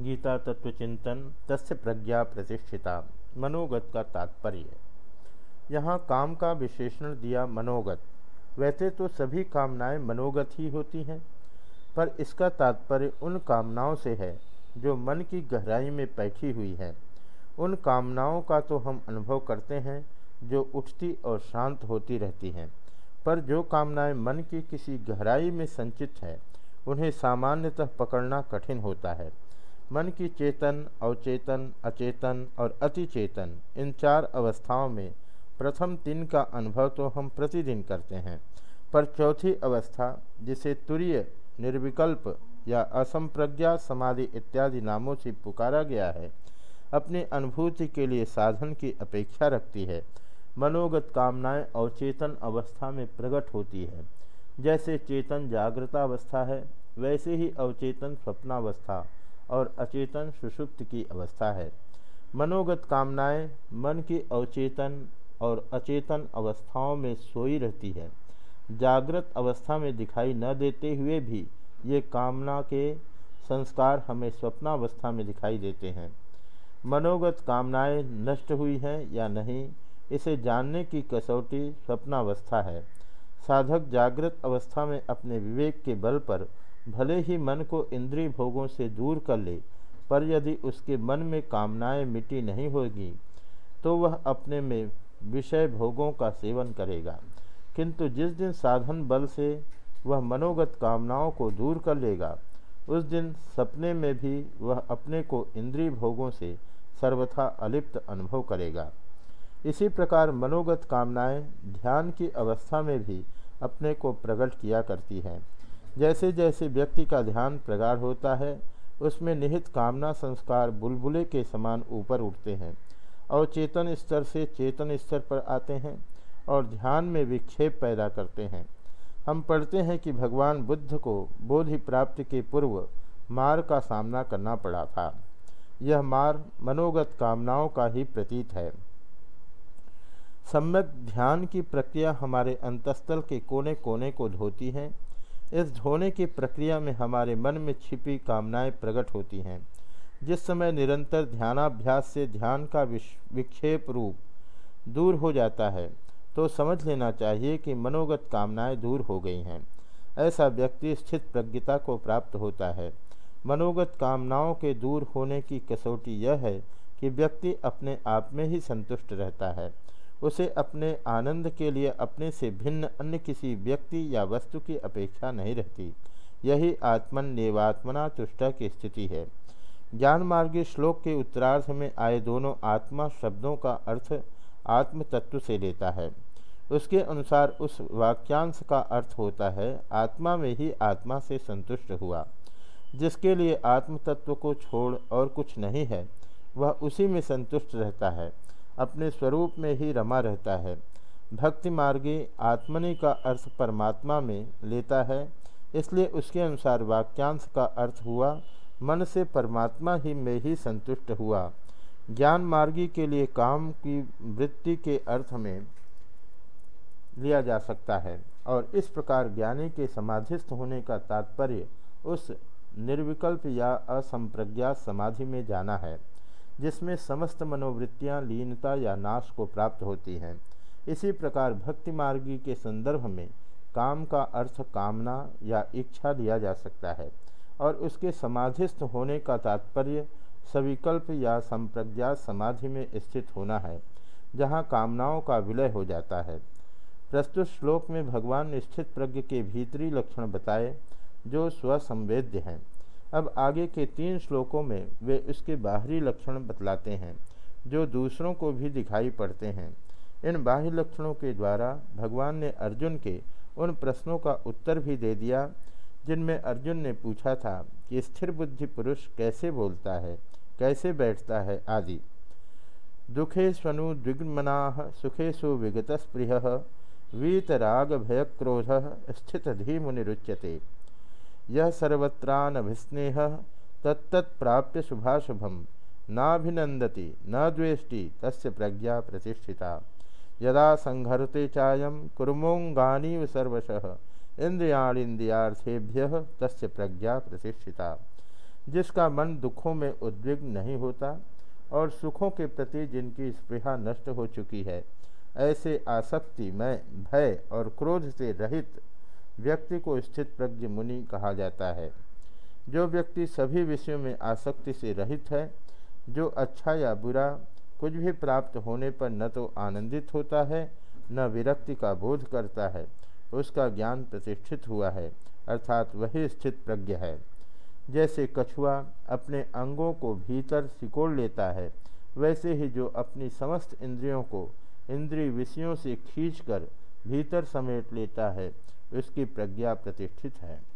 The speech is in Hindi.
गीता तत्वचिंतन तस्य प्रज्ञा प्रतिष्ठिता, मनोगत का तात्पर्य। यहाँ काम का विशेषण दिया मनोगत। वैसे तो सभी कामनाएँ मनोगत ही होती हैं, पर इसका तात्पर्य उन कामनाओं से है, जो मन की गहराई में बैठी हुई हैं। उन कामनाओं का तो हम अनुभव करते हैं, जो उठती और शांत होती रहती हैं, पर जो कामनाएँ मन की किसी गहराई में संचित है, उन्हें सामान्यतः पकड़ना कठिन होता है। मन की चेतन, अवचेतन, अचेतन और अतिचेतन, इन चार अवस्थाओं में प्रथम तीन का अनुभव तो हम प्रतिदिन करते हैं। पर चौथी अवस्था, जिसे तुरीय, निर्विकल्प या असंप्रज्ञा समाधि इत्यादि नामों से पुकारा गया है, अपनी अनुभूति के लिए साधन की अपेक्षा रखती है। मनोगत कामनाएँ अवचेतन अवस्था में प्रकट होती है। जैसे चेतन जागृतावस्था है, वैसे ही अवचेतन स्वप्नावस्था। और अचेतन सुषुप्त की अवस्था है। मनोगत कामनाएँ मन की अवचेतन और अचेतन अवस्थाओं में सोई रहती है। जागृत अवस्था में दिखाई न देते हुए भी ये कामना के संस्कार हमें स्वप्नावस्था में दिखाई देते हैं। मनोगत कामनाएँ नष्ट हुई हैं या नहीं, इसे जानने की कसौटी स्वप्नावस्था है। साधक जागृत अवस्था में अपने विवेक के बल पर भले ही मन को इंद्रिय भोगों से दूर कर ले, पर यदि उसके मन में कामनाएँ मिटी नहीं होगी तो वह अपने में विषय भोगों का सेवन करेगा। किंतु जिस दिन साधन बल से वह मनोगत कामनाओं को दूर कर लेगा, उस दिन सपने में भी वह अपने को इंद्रिय भोगों से सर्वथा अलिप्त अनुभव करेगा। इसी प्रकार मनोगत कामनाएँ ध्यान की अवस्था में भी अपने को प्रकट किया करती हैं। जैसे जैसे व्यक्ति का ध्यान प्रगाढ़ होता है, उसमें निहित कामना संस्कार बुलबुले के समान ऊपर उठते हैं और चेतन स्तर से चेतन स्तर पर आते हैं और ध्यान में विक्षेप पैदा करते हैं। हम पढ़ते हैं कि भगवान बुद्ध को बोधि प्राप्ति के पूर्व मार का सामना करना पड़ा था। यह मार मनोगत कामनाओं का ही प्रतीत है। सम्यक ध्यान की प्रक्रिया हमारे अंतस्थल के कोने कोने को धोती है इस धोने की प्रक्रिया में हमारे मन में छिपी कामनाएँ प्रकट होती हैं। जिस समय निरंतर ध्यानाभ्यास से ध्यान का विक्षेप रूप दूर हो जाता है तो समझ लेना चाहिए कि मनोगत कामनाएँ दूर हो गई हैं। ऐसा व्यक्ति स्थित प्रज्ञता को प्राप्त होता है। मनोगत कामनाओं के दूर होने की कसौटी यह है कि व्यक्ति अपने आप में ही संतुष्ट रहता है। उसे अपने आनंद के लिए अपने से भिन्न अन्य किसी व्यक्ति या वस्तु की अपेक्षा नहीं रहती। यही आत्मन नेवात्मना तुष्टा की स्थिति है। ज्ञान मार्गी श्लोक के उत्तरार्थ में आए दोनों आत्मा शब्दों का अर्थ आत्म तत्व से लेता है। उसके अनुसार उस वाक्यांश का अर्थ होता है, आत्मा में ही आत्मा से संतुष्ट हुआ। जिसके लिए आत्म तत्व को छोड़ और कुछ नहीं है, वह उसी में संतुष्ट रहता है। अपने स्वरूप में ही रमा रहता है। भक्ति मार्गी आत्मनि का अर्थ परमात्मा में लेता है, इसलिए उसके अनुसार वाक्यांश का अर्थ हुआ, मन से परमात्मा ही में ही संतुष्ट हुआ। ज्ञान मार्गी के लिए काम की वृत्ति के अर्थ में लिया जा सकता है और इस प्रकार ज्ञानी के समाधिस्थ होने का तात्पर्य उस निर्विकल्प या असंप्रज्ञात समाधि में जाना है। जिसमें समस्त मनोवृत्तियाँ, लीनता या नाश को प्राप्त होती हैं। इसी प्रकार भक्ति मार्गी के संदर्भ में काम का अर्थ कामना या इच्छा लिया जा सकता है और उसके समाधिस्थ होने का तात्पर्य सविकल्प या संप्रज्ञात समाधि में स्थित होना है, जहाँ कामनाओं का विलय हो जाता है। प्रस्तुत श्लोक में भगवान ने स्थित प्रज्ञ के भीतरी लक्षण बताए, जो स्वसंवेद्य हैं। अब आगे के तीन श्लोकों में वे उसके बाहरी लक्षण बतलाते हैं, जो दूसरों को भी दिखाई पड़ते हैं। इन बाह्य लक्षणों के द्वारा भगवान ने अर्जुन के उन प्रश्नों का उत्तर भी दे दिया, जिनमें अर्जुन ने पूछा था कि स्थिर बुद्धि पुरुष कैसे बोलता है, कैसे बैठता है आदि। दुखे स्वनु द्विग्मना सुखेशु विगत स्पृह वीतराग भयक्रोध स्थित धीमुनिरुच्यते यह सर्वत्रानभिस्नेह तत्तत्प्राप्य शुभाशुभम। नाभिनंदति न द्वेष्टि, तस्य प्रज्ञा प्रतिष्ठिता। यदा संहरते चायम कुर्मोंगानीव सर्वशः। इंद्रियाणीन्द्रियार्थेभ्य तस्य प्रज्ञा प्रतिष्ठिता। जिसका मन दुखों में उद्विग्न नहीं होता, और सुखों के प्रति जिनकी स्पृहा नष्ट हो चुकी है, ऐसे आसक्ति में, भय और क्रोध से रहित व्यक्ति को स्थित प्रज्ञ मुनि कहा जाता है। जो व्यक्ति सभी विषयों में आसक्ति से रहित है, जो अच्छा या बुरा कुछ भी प्राप्त होने पर न तो आनंदित होता है, न विरक्ति का बोध करता है, उसका ज्ञान प्रतिष्ठित हुआ है, अर्थात वही स्थित प्रज्ञ है। जैसे कछुआ अपने अंगों को भीतर सिकोड़ लेता है, वैसे ही जो अपनी समस्त इंद्रियों को इंद्रिय विषयों से खींचकर भीतर समेट लेता है उसकी प्रज्ञा प्रतिष्ठित है।